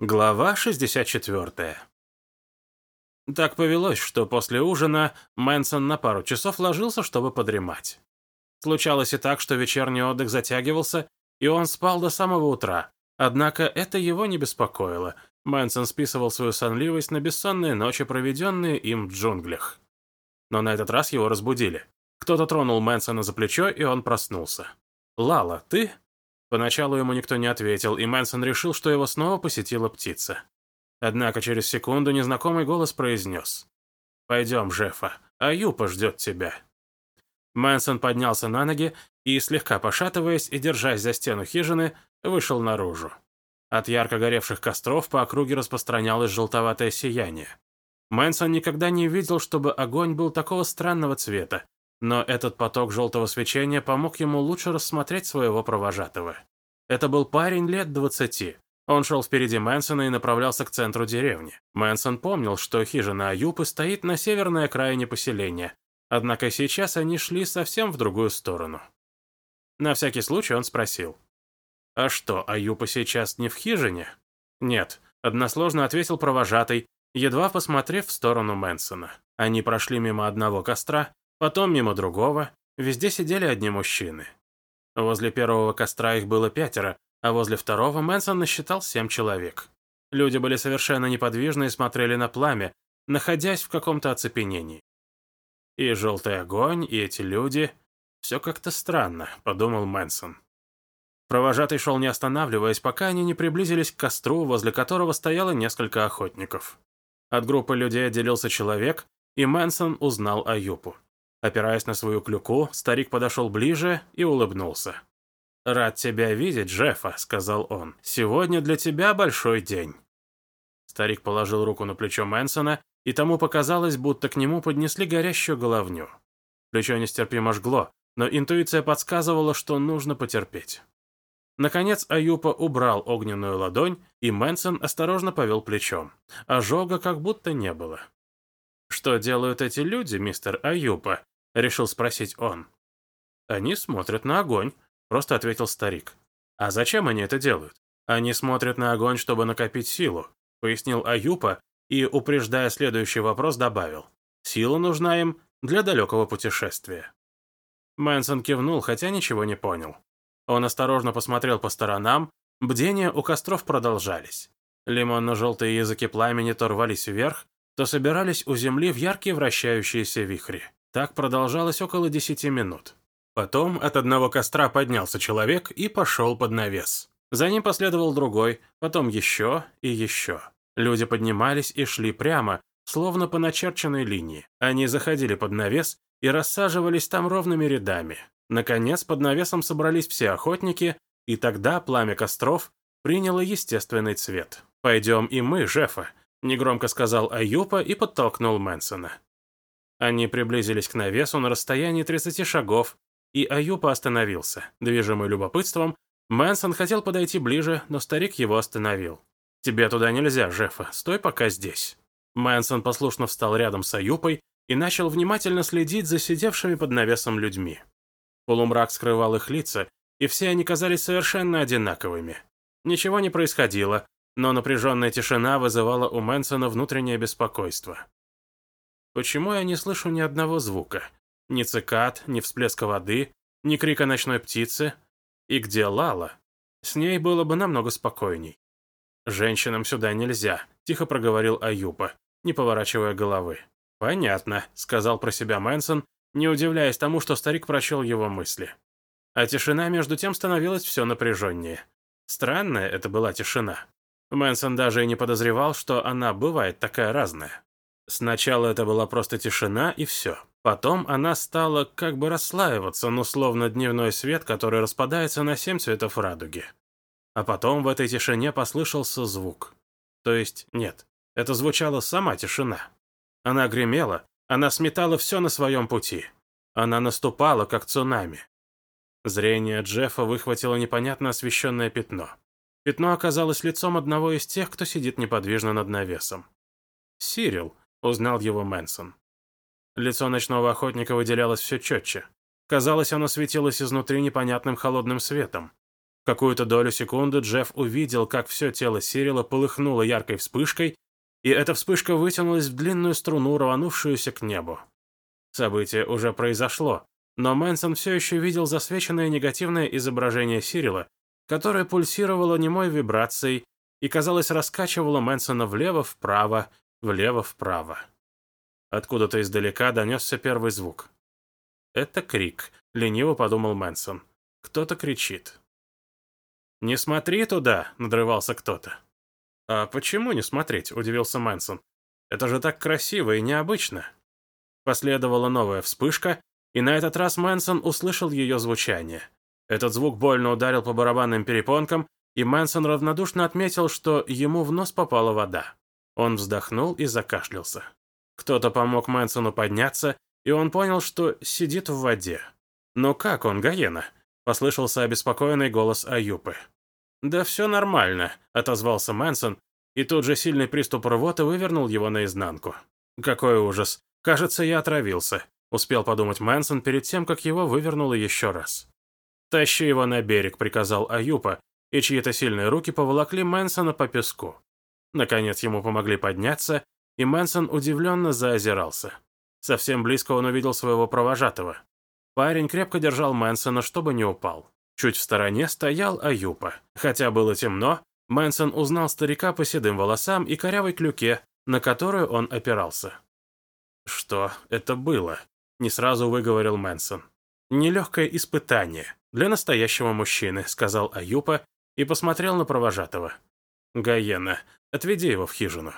Глава 64. Так повелось, что после ужина Мэнсон на пару часов ложился, чтобы подремать. Случалось и так, что вечерний отдых затягивался, и он спал до самого утра. Однако это его не беспокоило. Мэнсон списывал свою сонливость на бессонные ночи, проведенные им в джунглях. Но на этот раз его разбудили. Кто-то тронул Мэнсона за плечо, и он проснулся. «Лала, ты?» Поначалу ему никто не ответил, и Мэнсон решил, что его снова посетила птица. Однако через секунду незнакомый голос произнес. «Пойдем, Жефа, Аюпа ждет тебя». Мэнсон поднялся на ноги и, слегка пошатываясь и держась за стену хижины, вышел наружу. От ярко горевших костров по округе распространялось желтоватое сияние. Мэнсон никогда не видел, чтобы огонь был такого странного цвета, но этот поток желтого свечения помог ему лучше рассмотреть своего провожатого. Это был парень лет двадцати. Он шел впереди Мэнсона и направлялся к центру деревни. Мэнсон помнил, что хижина Аюпы стоит на северной окраине поселения, однако сейчас они шли совсем в другую сторону. На всякий случай он спросил. «А что, Аюпа сейчас не в хижине?» «Нет», — односложно ответил провожатый, едва посмотрев в сторону Мэнсона. Они прошли мимо одного костра, Потом мимо другого. Везде сидели одни мужчины. Возле первого костра их было пятеро, а возле второго Мэнсон насчитал семь человек. Люди были совершенно неподвижны и смотрели на пламя, находясь в каком-то оцепенении. И желтый огонь, и эти люди... Все как-то странно, подумал Мэнсон. Провожатый шел не останавливаясь, пока они не приблизились к костру, возле которого стояло несколько охотников. От группы людей отделился человек, и Мэнсон узнал Аюпу. Опираясь на свою клюку, старик подошел ближе и улыбнулся. «Рад тебя видеть, Джеффа», — сказал он. «Сегодня для тебя большой день». Старик положил руку на плечо Мэнсона, и тому показалось, будто к нему поднесли горящую головню. Плечо нестерпимо жгло, но интуиция подсказывала, что нужно потерпеть. Наконец Аюпа убрал огненную ладонь, и Мэнсон осторожно повел плечом. Ожога как будто не было. «Что делают эти люди, мистер Аюпа?» Решил спросить он. «Они смотрят на огонь», — просто ответил старик. «А зачем они это делают?» «Они смотрят на огонь, чтобы накопить силу», — пояснил Аюпа и, упреждая следующий вопрос, добавил. «Сила нужна им для далекого путешествия». Мэнсон кивнул, хотя ничего не понял. Он осторожно посмотрел по сторонам, бдения у костров продолжались. Лимонно-желтые языки пламени то рвались вверх, то собирались у земли в яркие вращающиеся вихри. Так продолжалось около десяти минут. Потом от одного костра поднялся человек и пошел под навес. За ним последовал другой, потом еще и еще. Люди поднимались и шли прямо, словно по начерченной линии. Они заходили под навес и рассаживались там ровными рядами. Наконец, под навесом собрались все охотники, и тогда пламя костров приняло естественный цвет. «Пойдем и мы, Жефа», — негромко сказал Аюпа и подтолкнул Мэнсона. Они приблизились к навесу на расстоянии 30 шагов, и Аюпа остановился. Движимый любопытством, Мэнсон хотел подойти ближе, но старик его остановил. «Тебе туда нельзя, Жефа, стой пока здесь». Мэнсон послушно встал рядом с Аюпой и начал внимательно следить за сидевшими под навесом людьми. Полумрак скрывал их лица, и все они казались совершенно одинаковыми. Ничего не происходило, но напряженная тишина вызывала у Мэнсона внутреннее беспокойство. Почему я не слышу ни одного звука? Ни цикад, ни всплеска воды, ни крика ночной птицы. И где Лала? С ней было бы намного спокойней. «Женщинам сюда нельзя», — тихо проговорил Аюпа, не поворачивая головы. «Понятно», — сказал про себя Мэнсон, не удивляясь тому, что старик прочел его мысли. А тишина между тем становилась все напряженнее. Странная это была тишина. Мэнсон даже и не подозревал, что она бывает такая разная. Сначала это была просто тишина и все. Потом она стала как бы расслаиваться, ну словно дневной свет, который распадается на семь цветов радуги. А потом в этой тишине послышался звук. То есть, нет, это звучала сама тишина. Она гремела, она сметала все на своем пути. Она наступала, как цунами. Зрение Джеффа выхватило непонятно освещенное пятно. Пятно оказалось лицом одного из тех, кто сидит неподвижно над навесом. Сирил, узнал его Мэнсон. Лицо ночного охотника выделялось все четче. Казалось, оно светилось изнутри непонятным холодным светом. какую-то долю секунды Джефф увидел, как все тело Сирила полыхнуло яркой вспышкой, и эта вспышка вытянулась в длинную струну, рванувшуюся к небу. Событие уже произошло, но Мэнсон все еще видел засвеченное негативное изображение Сирила, которое пульсировало немой вибрацией и, казалось, раскачивало Мэнсона влево-вправо, влево-вправо. Откуда-то издалека донесся первый звук. «Это крик», — лениво подумал Мэнсон. «Кто-то кричит». «Не смотри туда!» — надрывался кто-то. «А почему не смотреть?» — удивился Мэнсон. «Это же так красиво и необычно». Последовала новая вспышка, и на этот раз Мэнсон услышал ее звучание. Этот звук больно ударил по барабанным перепонкам, и Мэнсон равнодушно отметил, что ему в нос попала вода. Он вздохнул и закашлялся. Кто-то помог Мэнсону подняться, и он понял, что сидит в воде. «Но как он, Гаена?» — послышался обеспокоенный голос Аюпы. «Да все нормально», — отозвался Мэнсон, и тут же сильный приступ рвоты вывернул его наизнанку. «Какой ужас! Кажется, я отравился», — успел подумать Мэнсон перед тем, как его вывернуло еще раз. «Тащи его на берег», — приказал Аюпа, и чьи-то сильные руки поволокли Мэнсона по песку. Наконец ему помогли подняться, и Мэнсон удивленно заозирался. Совсем близко он увидел своего провожатого. Парень крепко держал Мэнсона, чтобы не упал. Чуть в стороне стоял Аюпа. Хотя было темно, Мэнсон узнал старика по седым волосам и корявой клюке, на которую он опирался. «Что это было?» — не сразу выговорил Мэнсон. «Нелегкое испытание для настоящего мужчины», — сказал Аюпа и посмотрел на провожатого. «Гаена, отведи его в хижину.